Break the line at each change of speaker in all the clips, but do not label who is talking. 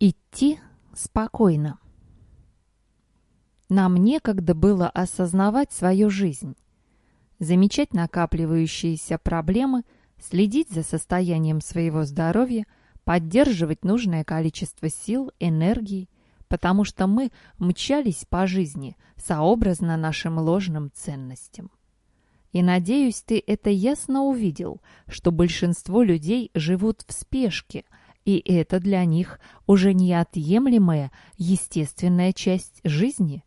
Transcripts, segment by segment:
Идти спокойно. Нам некогда было осознавать свою жизнь, замечать накапливающиеся проблемы, следить за состоянием своего здоровья, поддерживать нужное количество сил, энергии, потому что мы мчались по жизни сообразно нашим ложным ценностям. И, надеюсь, ты это ясно увидел, что большинство людей живут в спешке – и это для них уже неотъемлемая, естественная часть жизни.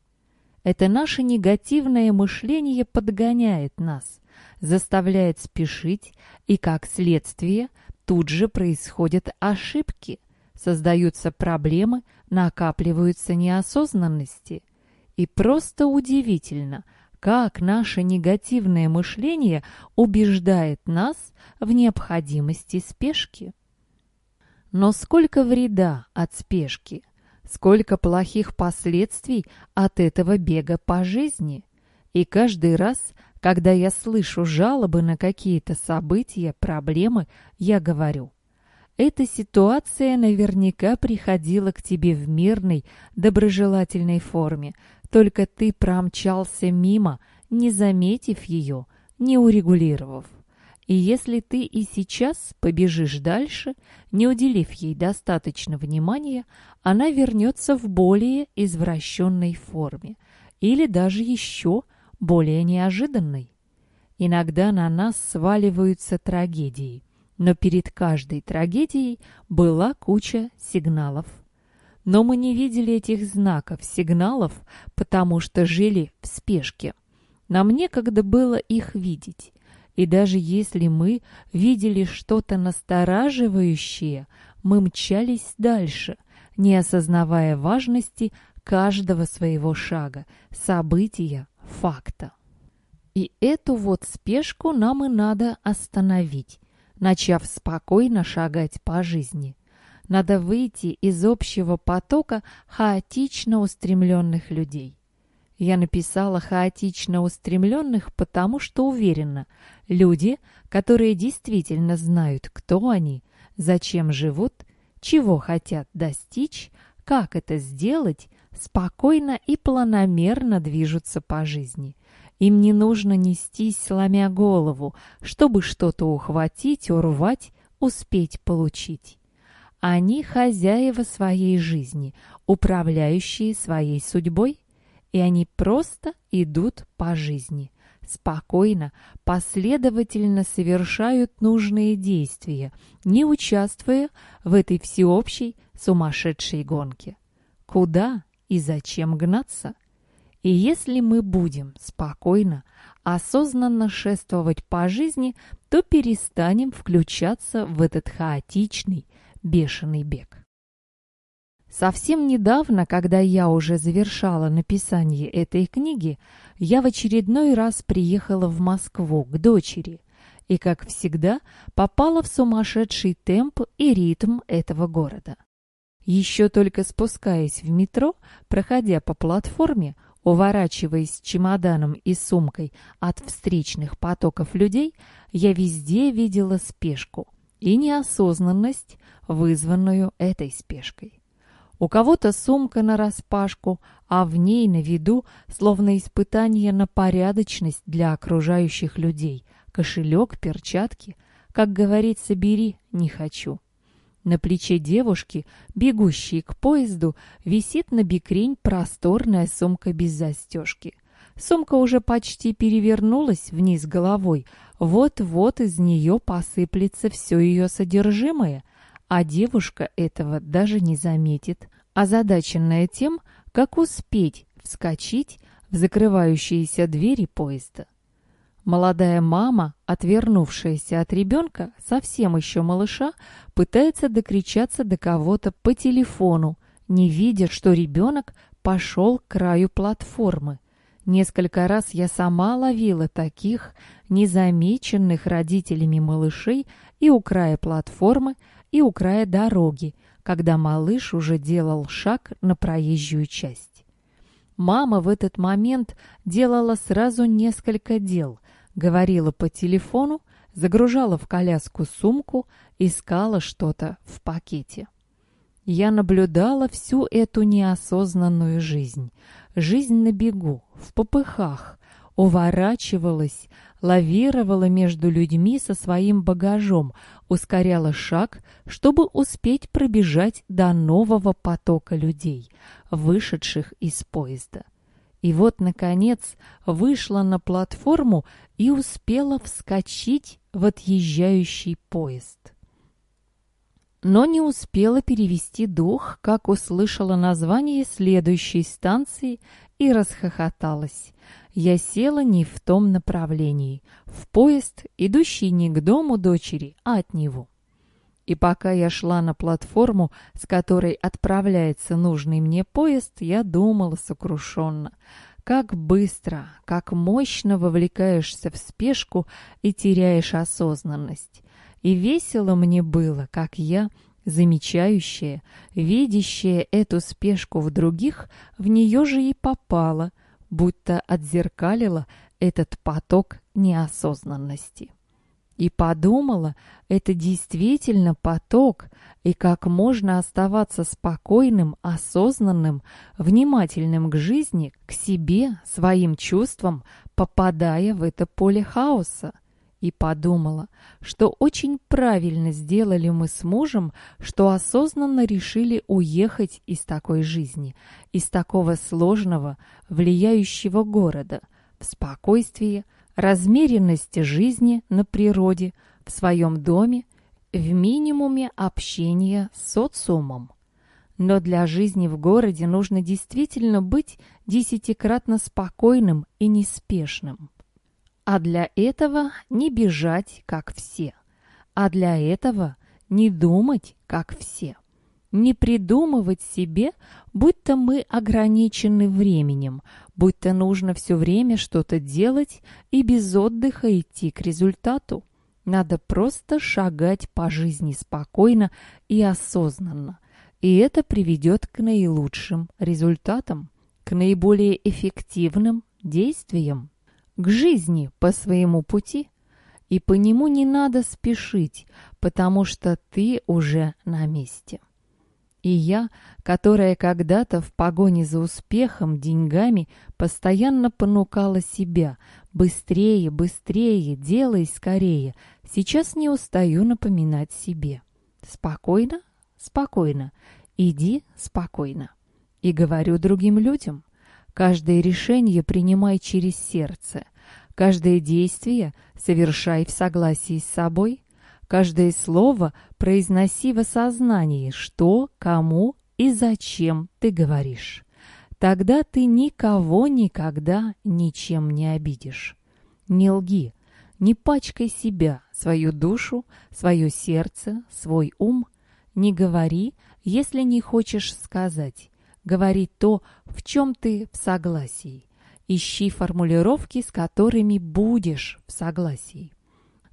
Это наше негативное мышление подгоняет нас, заставляет спешить, и как следствие тут же происходят ошибки, создаются проблемы, накапливаются неосознанности. И просто удивительно, как наше негативное мышление убеждает нас в необходимости спешки. Но сколько вреда от спешки, сколько плохих последствий от этого бега по жизни. И каждый раз, когда я слышу жалобы на какие-то события, проблемы, я говорю, эта ситуация наверняка приходила к тебе в мирной, доброжелательной форме, только ты промчался мимо, не заметив ее, не урегулировав. И если ты и сейчас побежишь дальше, не уделив ей достаточно внимания, она вернется в более извращенной форме или даже еще более неожиданной. Иногда на нас сваливаются трагедии, но перед каждой трагедией была куча сигналов. Но мы не видели этих знаков, сигналов, потому что жили в спешке. Нам некогда было их видеть. И даже если мы видели что-то настораживающее, мы мчались дальше, не осознавая важности каждого своего шага, события, факта. И эту вот спешку нам и надо остановить, начав спокойно шагать по жизни. Надо выйти из общего потока хаотично устремленных людей. Я написала хаотично устремленных, потому что уверена, люди, которые действительно знают, кто они, зачем живут, чего хотят достичь, как это сделать, спокойно и планомерно движутся по жизни. Им не нужно нестись, сломя голову, чтобы что-то ухватить, урвать, успеть получить. Они хозяева своей жизни, управляющие своей судьбой и они просто идут по жизни. Спокойно, последовательно совершают нужные действия, не участвуя в этой всеобщей сумасшедшей гонке. Куда и зачем гнаться? И если мы будем спокойно, осознанно шествовать по жизни, то перестанем включаться в этот хаотичный, бешеный бег. Совсем недавно, когда я уже завершала написание этой книги, я в очередной раз приехала в Москву к дочери и, как всегда, попала в сумасшедший темп и ритм этого города. Еще только спускаясь в метро, проходя по платформе, уворачиваясь чемоданом и сумкой от встречных потоков людей, я везде видела спешку и неосознанность, вызванную этой спешкой. У кого-то сумка нараспашку, а в ней на виду словно испытание на порядочность для окружающих людей. Кошелек, перчатки. Как говорится, бери, не хочу. На плече девушки, бегущей к поезду, висит на бикрень просторная сумка без застежки. Сумка уже почти перевернулась вниз головой. Вот-вот из нее посыплется все ее содержимое — а девушка этого даже не заметит, озадаченная тем, как успеть вскочить в закрывающиеся двери поезда. Молодая мама, отвернувшаяся от ребенка, совсем еще малыша, пытается докричаться до кого-то по телефону, не видя, что ребенок пошел к краю платформы. Несколько раз я сама ловила таких незамеченных родителями малышей и у края платформы, и у края дороги, когда малыш уже делал шаг на проезжую часть. Мама в этот момент делала сразу несколько дел, говорила по телефону, загружала в коляску сумку, искала что-то в пакете. Я наблюдала всю эту неосознанную жизнь. Жизнь на бегу, в попыхах, уворачивалась, лавировала между людьми со своим багажом, ускоряла шаг, чтобы успеть пробежать до нового потока людей, вышедших из поезда. И вот, наконец, вышла на платформу и успела вскочить в отъезжающий поезд. Но не успела перевести дух, как услышала название следующей станции и расхохоталась. Я села не в том направлении, в поезд, идущий не к дому дочери, а от него. И пока я шла на платформу, с которой отправляется нужный мне поезд, я думала сокрушенно. Как быстро, как мощно вовлекаешься в спешку и теряешь осознанность. И весело мне было, как я, замечающая, видящая эту спешку в других, в нее же и попала, будто отзеркалила этот поток неосознанности. И подумала, это действительно поток, и как можно оставаться спокойным, осознанным, внимательным к жизни, к себе, своим чувствам, попадая в это поле хаоса. И подумала, что очень правильно сделали мы с мужем, что осознанно решили уехать из такой жизни, из такого сложного, влияющего города, в спокойствие, размеренности жизни на природе, в своем доме, в минимуме общения с социумом. Но для жизни в городе нужно действительно быть десятикратно спокойным и неспешным. А для этого не бежать, как все. А для этого не думать, как все не придумывать себе, будто мы ограничены временем, будто нужно все время что-то делать и без отдыха идти к результату. Надо просто шагать по жизни спокойно и осознанно, и это приведет к наилучшим результатам, к наиболее эффективным действиям, к жизни по своему пути. И по нему не надо спешить, потому что ты уже на месте. И я, которая когда-то в погоне за успехом, деньгами, постоянно понукала себя «быстрее, быстрее, делай скорее», сейчас не устаю напоминать себе «спокойно, спокойно, иди спокойно». И говорю другим людям «каждое решение принимай через сердце, каждое действие совершай в согласии с собой, Каждое слово произноси в осознании, что, кому и зачем ты говоришь. Тогда ты никого никогда ничем не обидишь. Не лги, не пачкай себя, свою душу, свое сердце, свой ум. Не говори, если не хочешь сказать. Говори то, в чем ты в согласии. Ищи формулировки, с которыми будешь в согласии.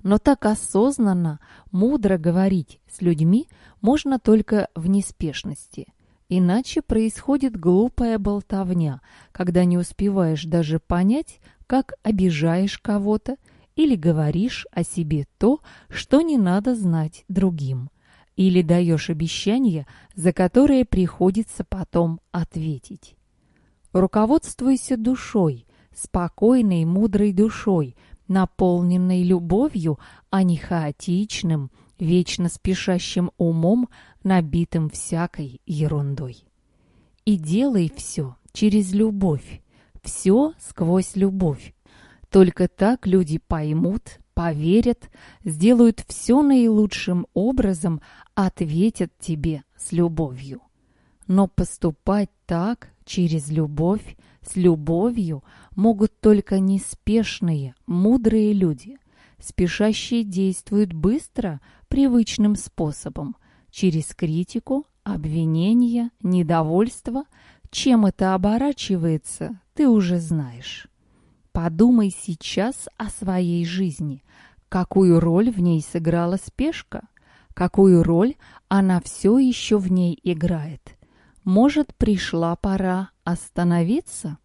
Но так осознанно, мудро говорить с людьми можно только в неспешности. Иначе происходит глупая болтовня, когда не успеваешь даже понять, как обижаешь кого-то или говоришь о себе то, что не надо знать другим, или даешь обещание, за которое приходится потом ответить. Руководствуйся душой, спокойной, мудрой душой, наполненной любовью, а не хаотичным, вечно спешащим умом, набитым всякой ерундой. И делай все через любовь, все сквозь любовь. Только так люди поймут, поверят, сделают все наилучшим образом, ответят тебе с любовью. Но поступать так, через любовь, с любовью могут только неспешные, мудрые люди. Спешащие действуют быстро, привычным способом, через критику, обвинения, недовольство. Чем это оборачивается, ты уже знаешь. Подумай сейчас о своей жизни. Какую роль в ней сыграла спешка? Какую роль она все еще в ней играет? Может, пришла пора остановиться?